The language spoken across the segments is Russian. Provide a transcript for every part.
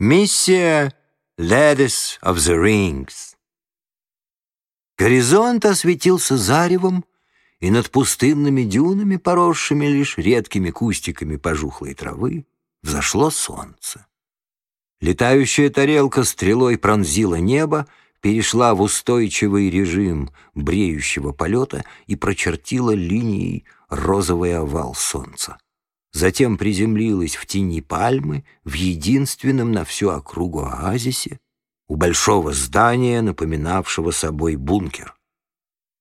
Миссия Ladies of the Rings. Горизонт осветился заревом, и над пустынными дюнами, поросшими лишь редкими кустиками пожухлой травы, взошло солнце. Летающая тарелка стрелой пронзила небо, перешла в устойчивый режим бреющего полета и прочертила линией розовый овал солнца затем приземлилась в тени пальмы в единственном на всю округу оазисе у большого здания, напоминавшего собой бункер.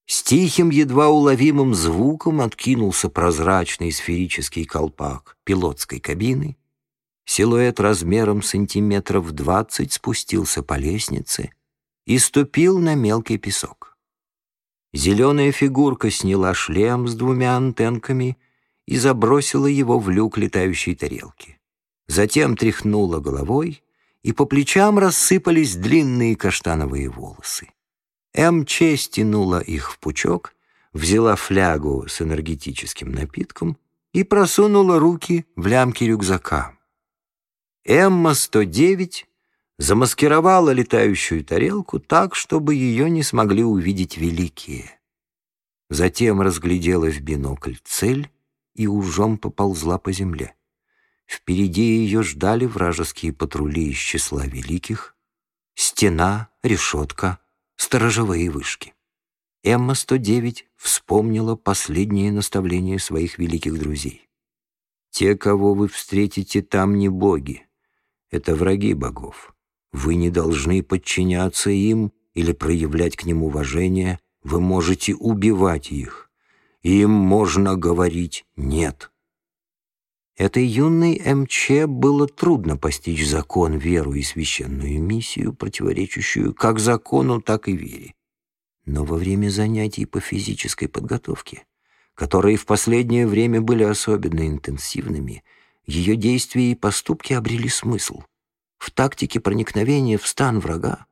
С тихим, едва уловимым звуком откинулся прозрачный сферический колпак пилотской кабины, силуэт размером сантиметров двадцать спустился по лестнице и ступил на мелкий песок. Зеленая фигурка сняла шлем с двумя антенками — и забросила его в люк летающей тарелки. Затем тряхнула головой, и по плечам рассыпались длинные каштановые волосы. МЧ стянула их в пучок, взяла флягу с энергетическим напитком и просунула руки в лямки рюкзака. Эмма-109 замаскировала летающую тарелку так, чтобы ее не смогли увидеть великие. Затем разглядела в бинокль цель и ужом поползла по земле. Впереди ее ждали вражеские патрули из числа великих, стена, решетка, сторожевые вышки. Эмма-109 вспомнила последние наставления своих великих друзей. «Те, кого вы встретите там, не боги. Это враги богов. Вы не должны подчиняться им или проявлять к ним уважение. Вы можете убивать их им можно говорить «нет». Этой юной МЧ было трудно постичь закон, веру и священную миссию, противоречащую как закону, так и вере. Но во время занятий по физической подготовке, которые в последнее время были особенно интенсивными, ее действия и поступки обрели смысл. В тактике проникновения в стан врага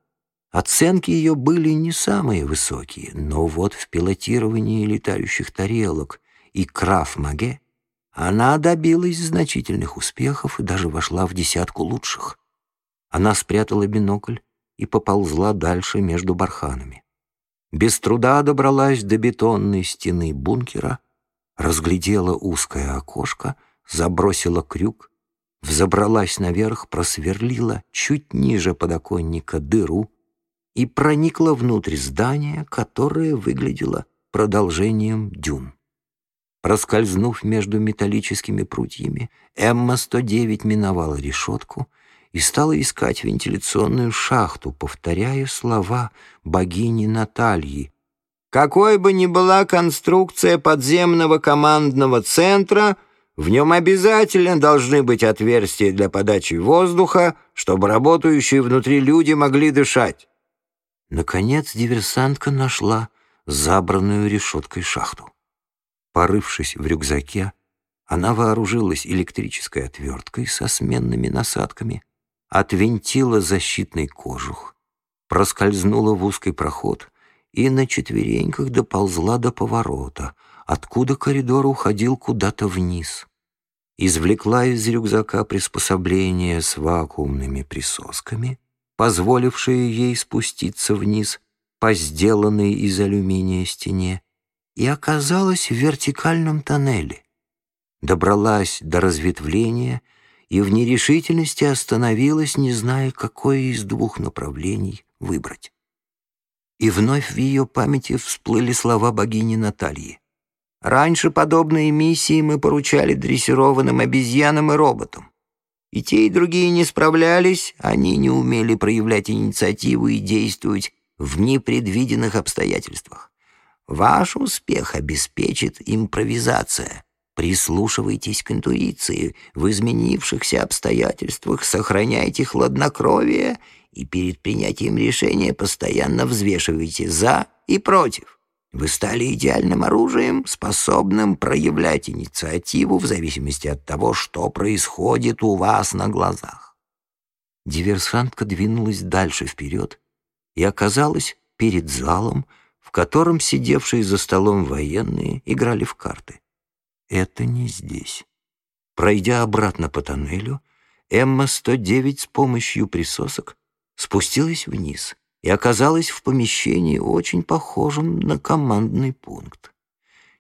Оценки ее были не самые высокие, но вот в пилотировании летающих тарелок и краф-маге она добилась значительных успехов и даже вошла в десятку лучших. Она спрятала бинокль и поползла дальше между барханами. Без труда добралась до бетонной стены бункера, разглядела узкое окошко, забросила крюк, взобралась наверх, просверлила чуть ниже подоконника дыру, и проникла внутрь здания, которое выглядело продолжением дюн. Проскользнув между металлическими прутьями, Эмма-109 миновала решетку и стала искать вентиляционную шахту, повторяя слова богини Натальи. «Какой бы ни была конструкция подземного командного центра, в нем обязательно должны быть отверстия для подачи воздуха, чтобы работающие внутри люди могли дышать. Наконец диверсантка нашла забранную решеткой шахту. Порывшись в рюкзаке, она вооружилась электрической отверткой со сменными насадками, отвинтила защитный кожух, проскользнула в узкий проход и на четвереньках доползла до поворота, откуда коридор уходил куда-то вниз. Извлекла из рюкзака приспособление с вакуумными присосками — позволившая ей спуститься вниз по сделанной из алюминия стене, и оказалась в вертикальном тоннеле. Добралась до разветвления и в нерешительности остановилась, не зная, какое из двух направлений выбрать. И вновь в ее памяти всплыли слова богини Натальи. «Раньше подобные миссии мы поручали дрессированным обезьянам и роботам. И те, и другие не справлялись, они не умели проявлять инициативу и действовать в непредвиденных обстоятельствах. Ваш успех обеспечит импровизация. Прислушивайтесь к интуиции. В изменившихся обстоятельствах сохраняйте хладнокровие и перед принятием решения постоянно взвешивайте «за» и «против». Вы стали идеальным оружием, способным проявлять инициативу в зависимости от того, что происходит у вас на глазах. Диверсантка двинулась дальше вперед и оказалась перед залом, в котором сидевшие за столом военные играли в карты. Это не здесь. Пройдя обратно по тоннелю, Эмма-109 с помощью присосок спустилась вниз и оказалась в помещении, очень похожем на командный пункт.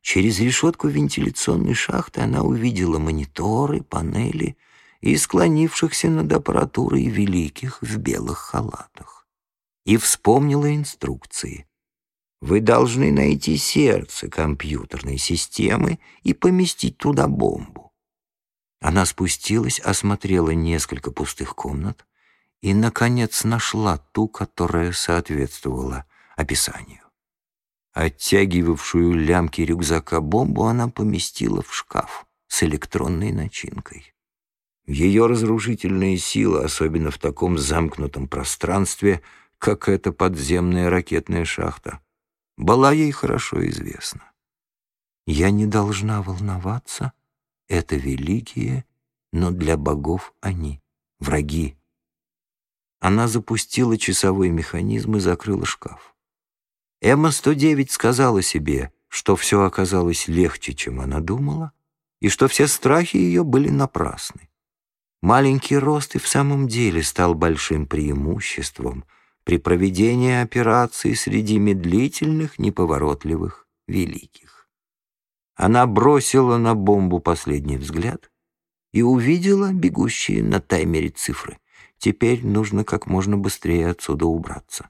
Через решетку вентиляционной шахты она увидела мониторы, панели и склонившихся над аппаратурой великих в белых халатах. И вспомнила инструкции. Вы должны найти сердце компьютерной системы и поместить туда бомбу. Она спустилась, осмотрела несколько пустых комнат и, наконец, нашла ту, которая соответствовала описанию. Оттягивавшую лямки рюкзака бомбу она поместила в шкаф с электронной начинкой. Ее разрушительная сила, особенно в таком замкнутом пространстве, как эта подземная ракетная шахта, была ей хорошо известна. Я не должна волноваться, это великие, но для богов они — враги. Она запустила часовой механизм и закрыла шкаф. Эмма-109 сказала себе, что все оказалось легче, чем она думала, и что все страхи ее были напрасны. Маленький рост и в самом деле стал большим преимуществом при проведении операции среди медлительных, неповоротливых, великих. Она бросила на бомбу последний взгляд и увидела бегущие на таймере цифры. Теперь нужно как можно быстрее отсюда убраться.